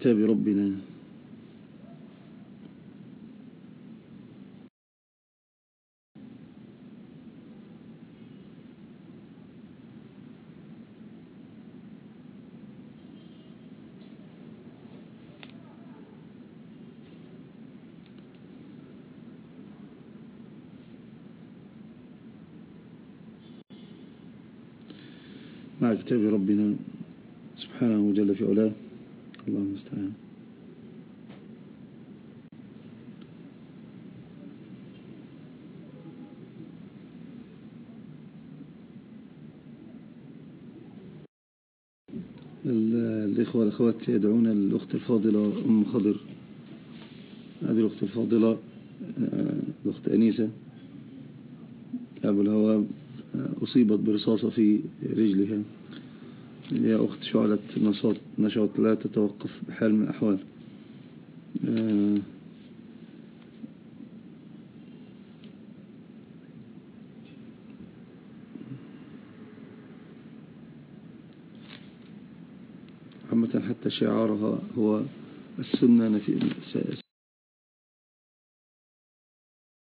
كتاب ربنا. مع كتاب ربنا سبحانه جل في علاه الله المستعان الإخوة والأخوات يدعون الأخت الفاضلة أم خضر. هذه الأخت الفاضلة الأخت أنيسة. أبو الهوى أصيبت برصاصة في رجلها. يا أخت شعلة نشاط, نشاط لا تتوقف بحال من الأحوال. حتى شعارها هو السنة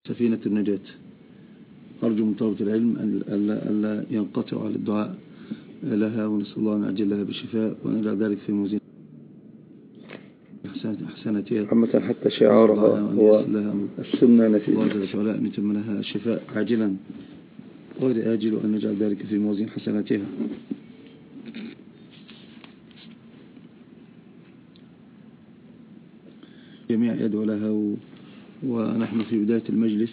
سفينة النجاة. أرجو من طلبة العلم ألا ينقطع على الدعاء لها ونسأل الله أن أعجل لها بالشفاء ونجعل ذلك في موزين حسناتها. عامة حتى شعارها هو السنة في الله جل وعلا أن يتم لها الشفاء عاجلا. غير آجل وأن نجعل ذلك في موزين حسناتها. جميع يدعو لها ونحن في بداية المجلس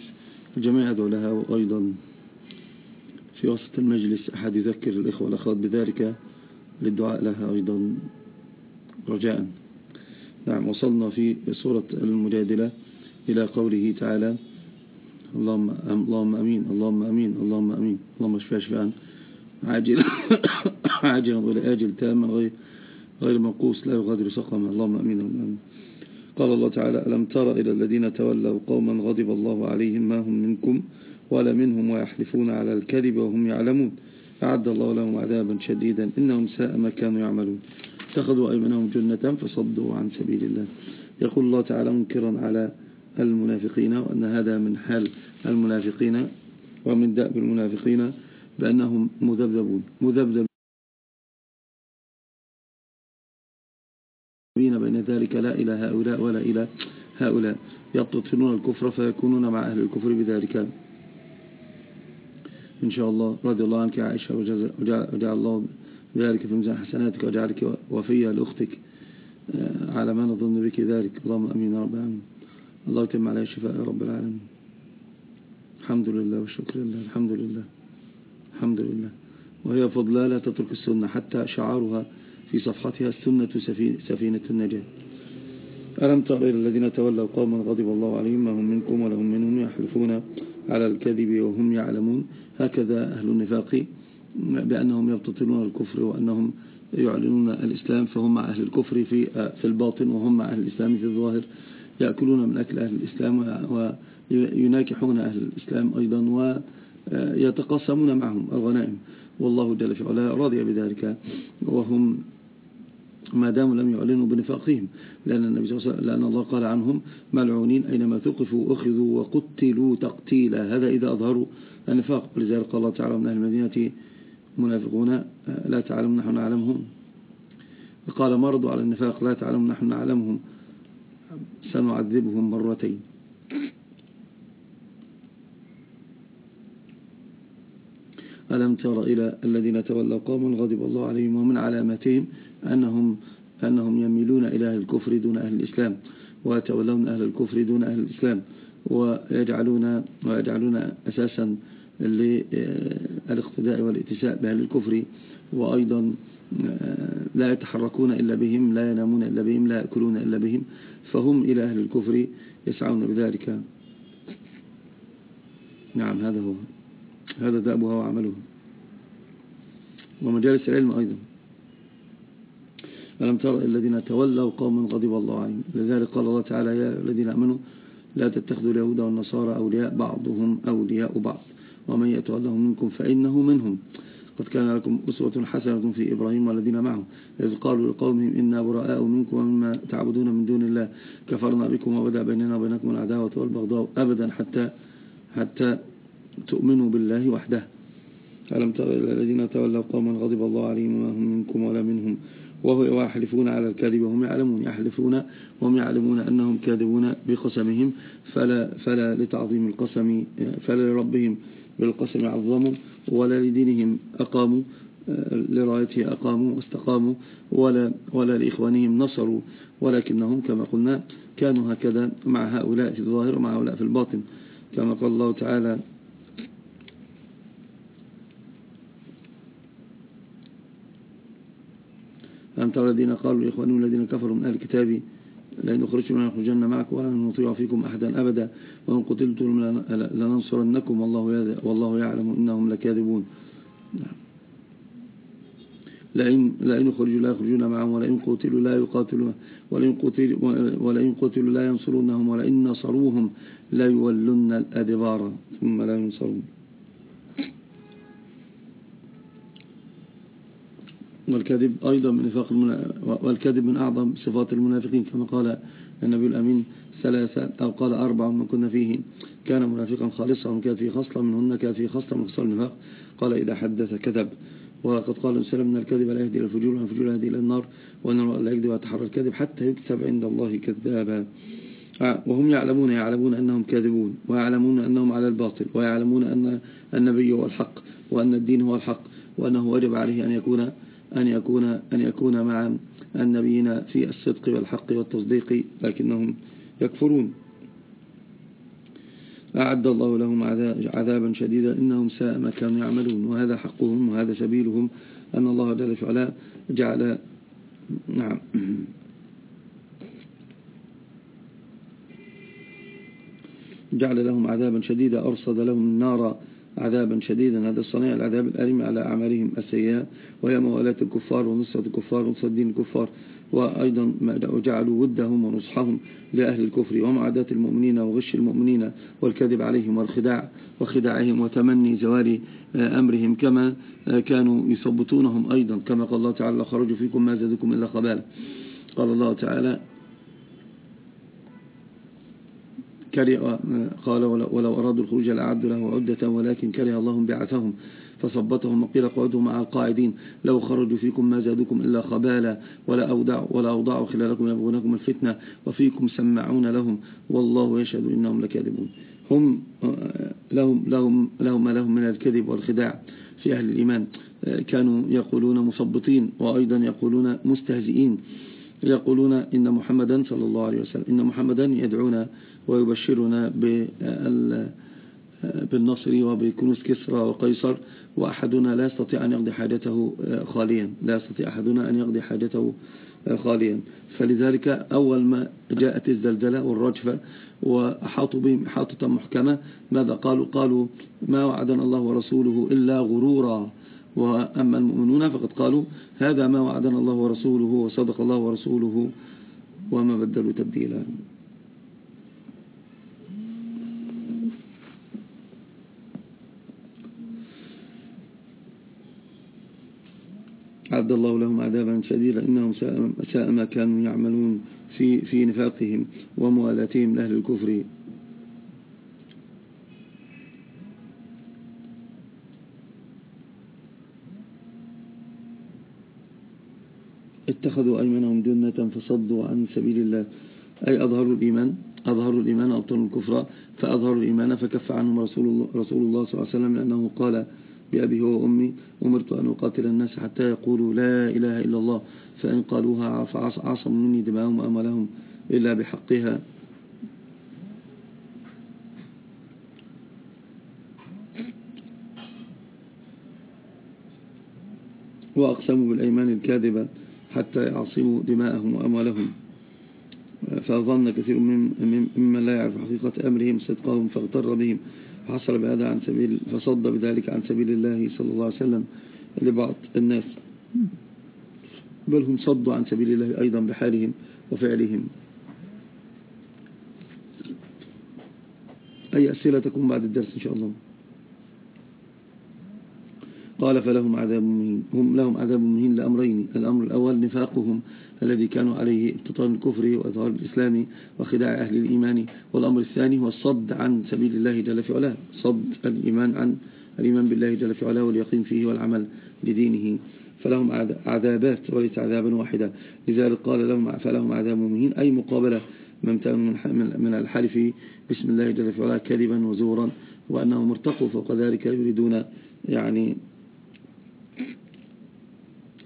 الجميع يدعو لها وأيضا في وسط المجلس أحد يذكر الإخوة والأخوات بذلك للدعاء لها أيضا رجاء نعم وصلنا في سورة المجادلة إلى قوله تعالى اللهم اللهم أمين اللهم أمين اللهم أمين. اللهم اشفى شفاء عاجل عاجلا ولا آجل تاما غير غير منقوص لا يغادر سقما. اللهم أمين اللهم أمين. قال الله تعالى ألم تر إلى الذين تولوا قوما غضب الله عليهم ما هم منكم ولا منهم ويحلفون على الكذب وهم يعلمون. أعد الله لهم عذابا شديدا إنهم ساء ما كانوا يعملون. اتخذوا أيمنهم جنة فصدوا عن سبيل الله. يقول الله تعالى منكرا على المنافقين وأن هذا من حال المنافقين ومن دأب المنافقين بأنهم مذبذبون. مذبذبون. بين ذلك لا إلى هؤلاء ولا إلى هؤلاء. يبتطنون الكفر فيكونون مع أهل الكفر بذلك. إن شاء الله. رضي الله عنك يا عائشة وجعل الله ذلك في ميزان حسناتك وجعلك وفية لأختك آه، على ما نظن بك ذلك. اللهم أمين يا رب العالمين. الله يتم عليه الشفاء يا رب العالمين. الحمد لله والشكر لله. الحمد لله. الحمد لله. وهي فضلة لا تترك السنة حتى شعارها في صفحتها السنة سفينة النجاة. ألم تر إلى الذين تولوا قوما غضب الله عليهم ما هم منكم ولهم منهم يحلفون على الكذب وهم يعلمون؟ هكذا أهل النفاق بأنهم يبتطلون الكفر وأنهم يعلنون الإسلام فهم مع أهل الكفر في في الباطن وهم مع أهل الإسلام في الظاهر يأكلون من أكل أهل الإسلام ويناكحون أهل الإسلام أيضا ويتقاسمون معهم الغنائم. والله جل في علاه راضي بذلك. وهم ما داموا لم يعلنوا بنفاقهم لأن النبي صلى الله عليه وسلم لأن الله قال عنهم ملعونين أينما ثقفوا أخذوا وقتلوا تقتيلا. هذا إذا أظهروا النفاق. ولذلك قال الله تعالى من أهل المدينة منافقون لا تعلم نحن نعلمهم. قال مرضوا على النفاق لا تعلم نحن نعلمهم. سنعذبهم مرتين. ألم تر إلى الذين تولوا قوم غضب الله عليهم ومن علاماتهم؟ أنهم, أنهم يميلون إلى أهل الكفر دون أهل الإسلام ويتولون أهل الكفر دون أهل الإسلام ويجعلون, ويجعلون أساسا للاقتداء والاتساء بأهل الكفر وأيضا لا يتحركون إلا بهم لا ينامون إلا بهم لا يأكلون إلا بهم فهم إلى أهل الكفر يسعون بذلك. نعم هذا هو. هذا دأبها وعملها ومجالس العلم أيضا. ألم ترى الذين تولوا قوم غضب الله عليهم؟ لذلك قال الله تعالى يا الذين أمنوا لا تتخذوا اليهود والنصارى أولياء بعضهم أولياء بعض. ومن يتولهم منكم فإنه منهم. قد كان لكم أسوة حسنة في إبراهيم والذين معه. إذ قالوا لقومهم إنا براء منكم ومما تعبدون من دون الله. كفرنا بكم وبدأ بيننا وبينكم العداوة والبغضاء أبدا حتى حتى تؤمنوا بالله وحده. ألم تر الذين تولوا قوما غضب الله عليهم وما هم منكم ولا منهم؟ وهو يحلفون على الكاذب وهم يعلمون يحلفون وهم يعلمون أنهم كاذبون بقسمهم فلا, فلا لتعظيم القسم فلا لربهم بالقسم عظموا ولا لدينهم أقاموا لرايته أقاموا واستقاموا ولا, ولا لإخوانهم نصروا ولكنهم كما قلنا كانوا هكذا مع هؤلاء في الظاهر ومع هؤلاء في الباطن. كما قال الله تعالى أم ترى الذين قالوا لإخوانهم الذين كفروا من أهل الكتاب لأن أخرجتم لنخرجن معكم ولا نطيع فيكم أحدا أبدا وإن قتلتم لننصرنكم والله والله يعلم إنهم لكاذبون نعم. لئن لئن خرجوا لا يخرجون معهم ولئن قتلوا لا يقاتلون ولئن قتلوا ولئن قتلوا لا ينصرونهم ولئن نصروهم لا يولون الأدبار ثم لا ينصرون والكذب أيضا من نفاق والكذب من أعظم صفات المنافقين كما قال النبي الأمين ثلاثة أو قال أربعة من كنا فيه. كان منافقا خالصا ومن كانت فيه خصلة منهن كانت فيه خصلة من خصال النفاق. قال إذا حدث كذب. وقد قال وسلم من الكذب لا يهدي إلى الفجور ومن الفجور يهدي إلى النار وأن لا يكذب ويتحرى الكذب حتى يكتب عند الله كذابا. آه، وهم يعلمون يعلمون أنهم كاذبون ويعلمون أنهم على الباطل ويعلمون أن النبي هو الحق وأن الدين هو الحق وأنه واجب عليه أن يكون أن يكون أن يكون مع النبيين في الصدق والحق والتصديق لكنهم يكفرون. أعد الله لهم عذابا شديدا إنهم ساء ما كانوا يعملون. وهذا حقهم وهذا سبيلهم أن الله جل وعلا جعل نعم. جعل لهم عذابا شديدا أرصد لهم النار عذابا شديدا. هذا الصنيع العذاب الأليم على أعمالهم السيئة وهي موالاة الكفار ونصرة الكفار ونصرة دين الكفار. وأيضا جعلوا ودهم ونصحهم لأهل الكفر ومعاداة المؤمنين وغش المؤمنين والكذب عليهم والخداع وخداعهم وتمني زوال أمرهم كما كانوا يثبتونهم أيضا. كما قال الله تعالى خرجوا فيكم ما زادكم إلا خبالا قال الله تعالى كره قال ولو أرادوا الخروج لأعدوا له عدة ولكن كره الله بعثهم فصبتهم وقيل قعدوا مع القاعدين. لو خرجوا فيكم ما زادوكم إلا خبالا ولا أودعوا, ولا أوضعوا خلالكم يبغونكم الفتنة وفيكم سمعون لهم. والله يشهد إنهم لكاذبون. هم لهم, لهم, لهم ما لهم من الكذب والخداع في أهل الإيمان. كانوا يقولون مثبطين وأيضا يقولون مستهزئين. يقولون إن محمدا صلى الله عليه وسلم إن محمدا يدعونا ويبشرنا بالنصر وبكنوز كسرى وقيصر وأحدنا لا يستطيع أن يقضي حاجته خاليا. لا يستطيع أحدنا أن يقضي حاجته خاليا. فلذلك أول ما جاءت الزلزلة والرجفة وأحاطوا بهم إحاطة محكمة ماذا قالوا؟ قالوا ما وعدنا الله ورسوله إلا غرورا. وأما المؤمنون فقد قالوا هذا ما وعدنا الله ورسوله وصدق الله ورسوله وما بدلوا تبديلا. عد الله لهم عذابا شديدا إنهم ساء ما كانوا يعملون في, في نفاقهم وموالاتهم لأهل الكفر. اتخذوا أيمنهم جنة فصدوا عن سبيل الله. أي أظهروا الإيمان أظهروا الإيمان أبطلوا الكفر فأظهروا الإيمان فكف عنهم رسول الله, رسول الله صلى الله عليه وسلم لأنه قال بأبي هو وأمي أمرت أن أقاتل الناس حتى يقولوا لا إله إلا الله فإن قالوها فعصموا مني دماءهم وأملهم إلا بحقها. وأقسموا بالأيمان الكاذبة حتى يعصموا دماءهم وأموالهم. فظن كثير ممن لا يعرف حقيقة أمرهم صدقهم فاغتر بهم. حصل بهذا عن سبيل فصد بذلك عن سبيل الله صلى الله عليه وسلم لبعض الناس. بل هم صدوا عن سبيل الله أيضا بحالهم وفعلهم. أي أسئلة تكون بعد الدرس إن شاء الله. قال فلهم عذاب مهين هم لهم عذاب مهين لأمرين الأمر الأول نفاقهم الذي كانوا عليه ابتطال الكفر وإظهار الإسلام وخداع أهل الإيمان. والأمر الثاني هو الصد عن سبيل الله جل في علاه. صد الإيمان عن الإيمان بالله جل في علاه واليقين فيه والعمل لدينه. فلهم عذابات وليس عذابا واحدا. لذلك قال لهم فلهم عذاب مهين أي مقابلة من الحلف بسم الله جل في علاه كذبا وزورا وأنهم ارتقوا فوق ذلك يريدون يعني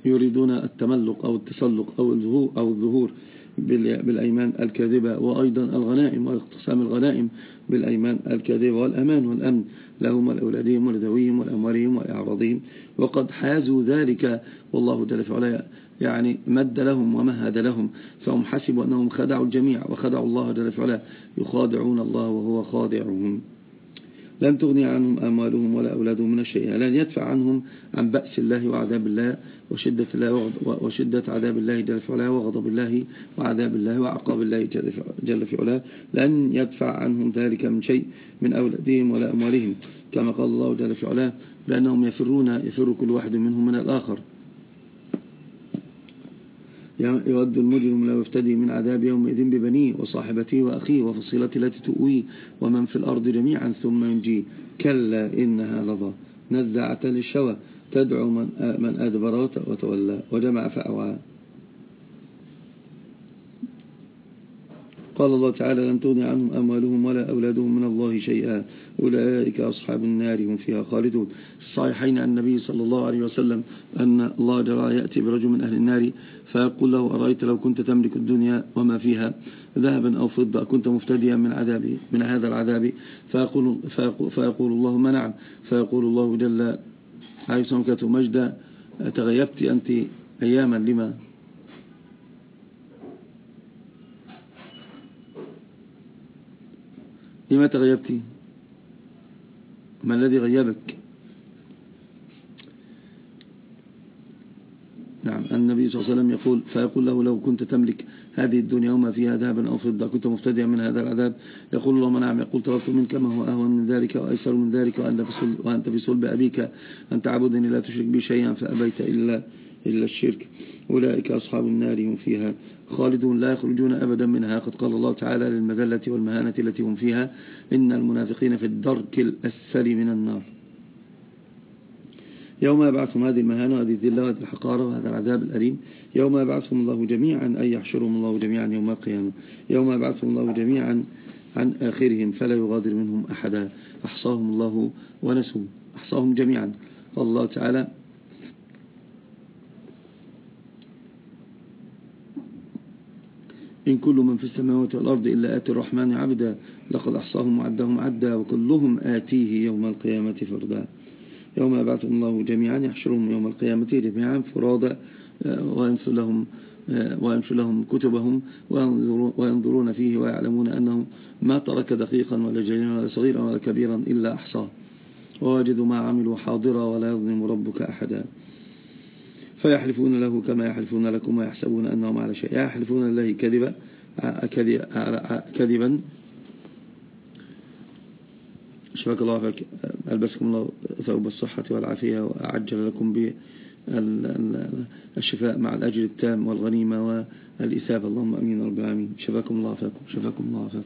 يريدون التملق أو التسلق أو الظهور, أو الظهور بالأيمان الكاذبة وأيضا الغنائم واقتسام الغنائم بالأيمان الكاذبة والأمان والأمن. لهم ولأولادهم ولذويهم ولأموالهم وإعراضهم وقد حازوا ذلك والله جل في يعني مد لهم ومهد لهم. فهم حسبوا أنهم خدعوا الجميع وخدعوا الله جل في يخادعون الله وهو خادعهم. لن تغني عنهم أموالهم ولا أولادهم من الشيء لن يدفع عنهم عن بأس الله وعذاب الله وشدة, الله وشدة عذاب الله جل في علاه وغضب الله وعذاب الله وعقاب الله جل في علاه. لن يدفع عنهم ذلك من شيء من أولادهم ولا أموالهم. كما قال الله جل في علاه لأنهم يفرون يفر كل واحد منهم من الآخر. يود المجرم لو يفتدي من عذاب يومئذ ببنيه وصاحبته وأخيه وفصيلته التي تؤويه ومن في الأرض جميعا ثم ينجيه. كلا إنها لظى. نزعة للشوى تدعو من, أدبر وتولى وجمع فأوعى قال الله تعالى لن تغني عنهم أموالهم ولا أولادهم من الله شيئا أولئك أصحاب النار هم فيها خالدون. الصحيحين عن النبي صلى الله عليه وسلم أن الله جرى يأتي برجل من أهل النار فيقول له أرأيت لو كنت تملك الدنيا وما فيها ذهبا أو فضة كنت مفتديا من عذابي من هذا العذاب؟ فيقول, فيقول, فيقول اللهم نعم. فيقول الله جل عايز سمكة مجد تغيبت أنت أياما؟ لما؟ لما تغيبت ما الذي غيبك؟ نعم النبي صلى الله عليه وسلم يقول فيقول له لو كنت تملك هذه الدنيا وما فيها ذهبا أو فضة كنت مفتديا من هذا العذاب يقول الله نعم يقول طلبت منك ما هو أهون من ذلك وأيسر من ذلك وأنت في صلب أبيك أن تعبدني لا تشرك بي شيئا فأبيت إلا, إلا الشرك. أولئك أصحاب النار هم فيها خالدون لا يخرجون أبدا منها. قد قال الله تعالى للمذلة والمهانة التي هم فيها إن المنافقين في الدرك الأسفل من النار. يوم يبعثهم هذه المهانة وهذه الذلة وهذه الحقارة وهذا العذاب الأليم. يوم يبعثهم الله جميعا أي يحشرهم الله جميعا يوم القيامة. يوم يبعثهم الله جميعا عن آخرهم فلا يغادر منهم أحدا. أحصاهم الله ونسوا أحصاهم جميعا. قال الله تعالى إن كل من في السماوات والأرض إلا آتي الرحمن عبدا لقد أحصاهم وعدهم عدا وكلهم آتيه يوم القيامة فردا. يوم يبعثهم الله جميعا يحشرهم يوم القيامة جميعا فرادا آه، وينشر لهم آه، وينشر لهم كتبهم وينظرون فيه ويعلمون أنه ما ترك دقيقا ولا جليلا ولا صغيرا ولا كبيرا إلا أحصاه. ووجدوا ما عملوا حاضرا ولا يظلم ربك أحدا. فيحلفون له كما يحلفون لكم ويحسبون أنهم على شيء. يحلفون الله كذبا كذبا. شفاك الله فيك. ألبسكم الله ثوب الصحة والعافية وأعجل لكم بالشفاء مع الأجر التام والغنيمة والإثابة اللهم أمين رب العالمين. شفاكم الله فيكم. شفاكم الله فيكم.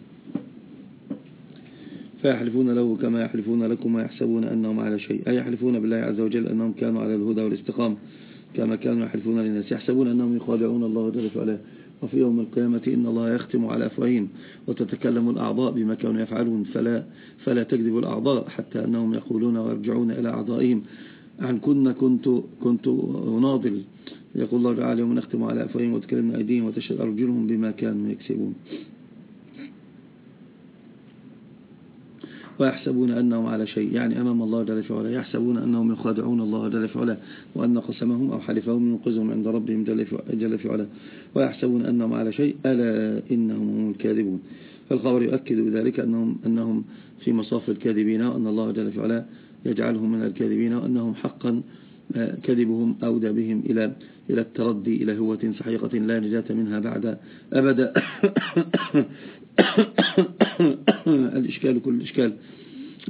فيحلفون له كما يحلفون لكم ويحسبون أنهم على شيء. أي يحلفون بالله عز وجل أنهم كانوا على الهدى والاستقامة. كما كانوا يحلفون للناس يحسبون أنهم يخادعون الله جل وعلا. وفي يوم القيامة إن الله يختم على أفواههم وتتكلم الأعضاء بما كانوا يفعلون. فلا, فلا تكذب الأعضاء حتى أنهم يقولون ويرجعون إلى أعضائهم. عن كنا كنت, كنت ناضل. يقول الله تعالى يوم نختم على أفواههم وتكلمنا أيديهم وتشهد أرجلهم بما كانوا يكسبون. ويحسبون أنهم على شيء يعني أمام الله جل وعلا يحسبون أنهم يخادعون الله جل وعلا وأن قسمهم أو حلفهم ينقذهم عند ربهم جل وعلا ويحسبون أنهم على شيء ألا إنهم هم الكاذبون. فالخبر يؤكد بذلك أنهم, أنهم في مصاف الكاذبين وأن الله جل وعلا يجعلهم من الكاذبين وأنهم حقا آه، كذبهم أودى بهم إلى إلى التردي إلى هوة سحيقة لا نجاة منها بعد أبدا الإشكال كل الإشكال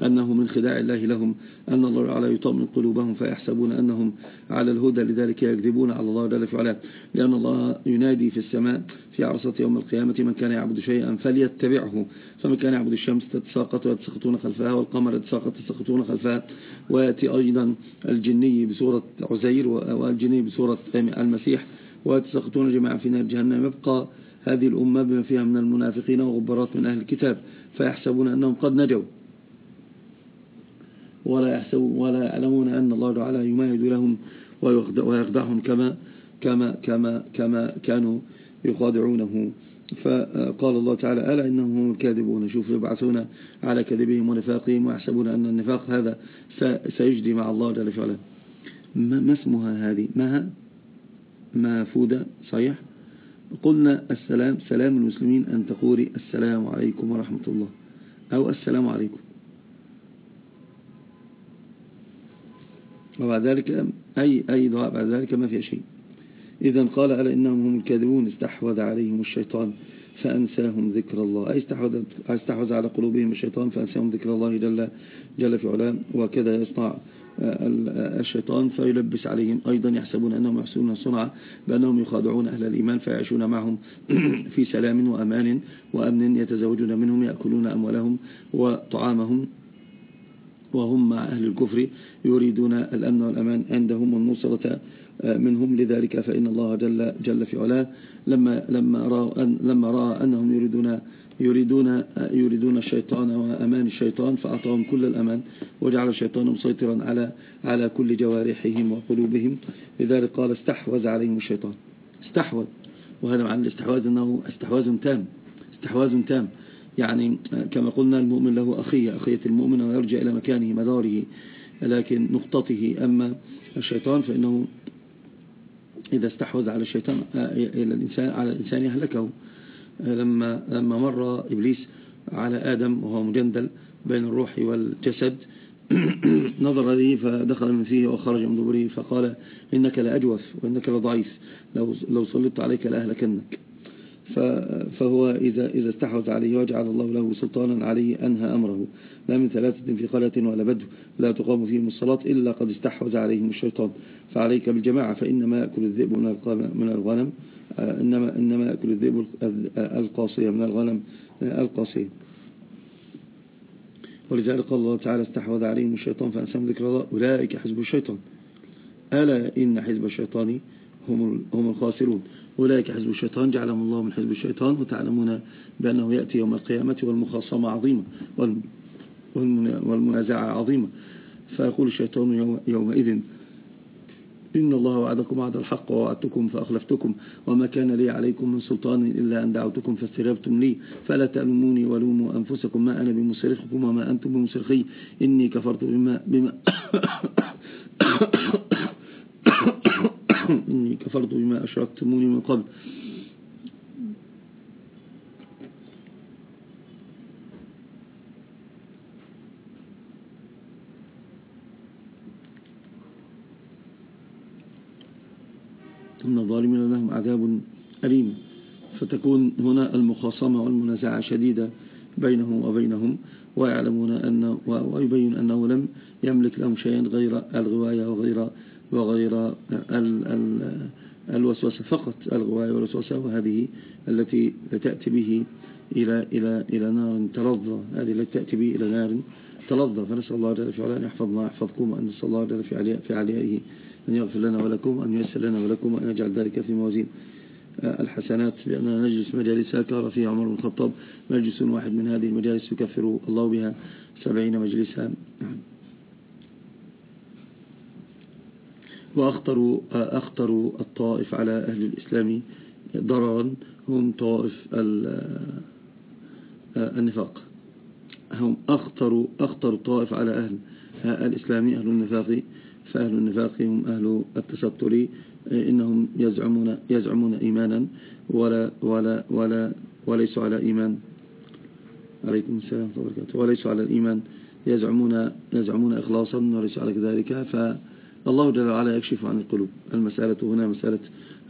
أنه من خداع الله لهم أن الله تعالى يطمن قلوبهم فيحسبون أنهم على الهدى لذلك يكذبون على الله جل في لأن الله ينادي في السماء في عرصة يوم القيامة من كان يعبد شيئا فليتبعه فمن كان يعبد الشمس تتساقط ويتسقطون خلفها والقمر يتساقط تسقطون خلفها ويأتي أيضا الجني بصورة عزير والجني بصورة المسيح ويتسقطون جميعا في نار جهنم يبقى هذه الأمة بما فيها من المنافقين وغبرات من أهل الكتاب فيحسبون أنهم قد نجوا. ولا يحسبون ولا يعلمون أن الله تعالى يمهد لهم ويخدعهم كما كما كما كما كانوا يخادعونه. فقال الله تعالى ألا إنهم هم الكاذبون؟ شوف يبعثون على كذبهم ونفاقهم ويحسبون أن النفاق هذا سيجدي مع الله جل وعلا. ما اسمها هذه؟ ما ما فودة صحيح؟ قلنا السلام سلام المسلمين أن تقولي السلام عليكم ورحمة الله أو السلام عليكم. وبعد ذلك أي, أي دعاء بعد ذلك ما في شيء. إذا قال ألا إنهم هم الكاذبون. استحوذ عليهم الشيطان فأنساهم ذكر الله. أي استحوذ, أستحوذ على قلوبهم الشيطان فأنساهم ذكر الله جل, جل في علام. وكذا يصنع الشيطان فيلبس عليهم. أيضا يحسبون أنهم يحسنون صنعا بأنهم يخادعون أهل الإيمان فيعيشون معهم في سلام وأمان وأمن يتزوجون منهم يأكلون أموالهم وطعامهم. وهم مع أهل الكفر يريدون الأمن والأمان عندهم والنصرة آه، منهم. لذلك فإن الله جل, جل في علاه لما, لما, رأى, لما رأى أنهم يريدون يريدون يريدون الشيطان وأمان الشيطان فأعطاهم كل الأمان وجعل الشيطان مسيطرا على على كل جوارحهم وقلوبهم. لذلك قال استحوذ عليهم الشيطان. استحوذ. وهذا معنى الاستحواذ أنه استحواذ تام. استحواذ تام. يعني كما قلنا المؤمن له أخية أخية المؤمن ويرجع إلى مكانه مداره لكن نقطته. أما الشيطان فإنه إذا استحوذ على الشيطان إلى الإنسان على الإنسان يهلكه. لما لما مر إبليس على آدم وهو مجندل بين الروح والجسد نظر لي فدخل من فيه وخرج من دبره فقال إنك لأجوف وإنك لضعيف لو, لو صلت عليك لأهلكنك. فهو إذا, إذا استحوذ عليه وجعل الله له سلطانا عليه أنهى أمره. لا من ثلاثة في قرية ولا بدو لا تقام فيهم الصلاة إلا قد استحوذ عليهم الشيطان. فعليك بالجماعة فإنما يأكل الذئب من الغنم. إنما, إنما يأكل الذئب القاصية من الغنم القاصية. ولذلك قال الله تعالى استحوذ عليهم الشيطان فأنسهم ذكر الله. أولئك حزب الشيطان. ألا إن حزب الشيطان هم هم الخاسرون. أولئك حزب الشيطان جعلهم الله من حزب الشيطان وتعلمون بأنه يأتي يوم القيامة والمخاصمة عظيمة والمنازعة عظيمة. فيقول الشيطان يومئذ إن الله وعدكم وعد الحق ووعدتكم فأخلفتكم وما كان لي عليكم من سلطان إلا أن دعوتكم فاستجبتم لي. فلا تألموني ولوموا أنفسكم ما أنا بمصرخكم وما أنتم بمصرخي. إني كفرت بما, بما إني كفرت بما أشركتموني من قبل إن لهم عذاب أليم. فتكون هنا المخاصمة والمنازعة شديدة بينهم وبينهم ويعلمون أن ويبين أنه لم يملك لهم شيئا غير الغواية وغير وغير الوسوسة فقط الغواية والوسوسة وهذه التي تأتي به إلى إلى إلى نار تلظى. هذه التي تأتي به إلى نار تلظى. فنسأل الله جل في أن يحفظنا ويحفظكم وأن نسأل الله جل في عليائه أن يغفر لنا ولكم أن ييسر لنا ولكم وأن يجعل ذلك في موازين. آه، الحسنات لأننا نجلس مجالس كار فيها عمر بن الخطاب مجلس واحد من هذه المجالس يكفر الله بها سبعين مجلسا. نعم. وأخطر أخطر الطائف على أهل الإسلام ضررا هم طائف النفاق. هم أخطر أخطر الطائف على أهل الإسلام أهل النفاق. فأهل النفاق هم أهل التستر إنهم يزعمون يزعمون إيمانا ولا ولا ولا وليسوا على إيمان. عليكم السلام وبركاته. وليسوا على الإيمان. يزعمون يزعمون إخلاصا وليسوا على كذلك ف الله جل وعلا يكشف عن القلوب. المسألة هنا مسألة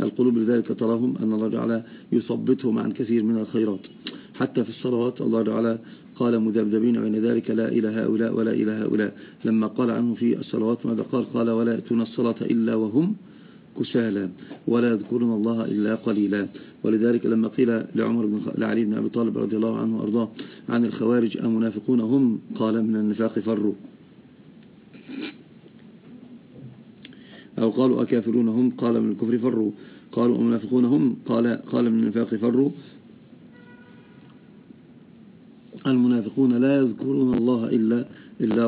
القلوب. لذلك تراهم أن الله جعل يثبتهم عن كثير من الخيرات. حتى في الصلوات. الله تعالى قال مذبذبين بين ذلك لا إلى هؤلاء ولا إلى هؤلاء. لما قال عنه في الصلوات ماذا قال؟ قال ولا يأتون الصلاة إلا وهم كسالى ولا يذكرون الله إلا قليلا. ولذلك لما قيل لعمر بن لعلي بن أبي طالب رضي الله عنه وأرضاه عن الخوارج المنافقون هم؟ قال من النفاق فروا. أو قالوا أكافرون هم؟ قال من الكفر فروا. قالوا المنافقون هم؟ قال, قال من النفاق فروا. المنافقون لا يذكرون الله إلا, إلا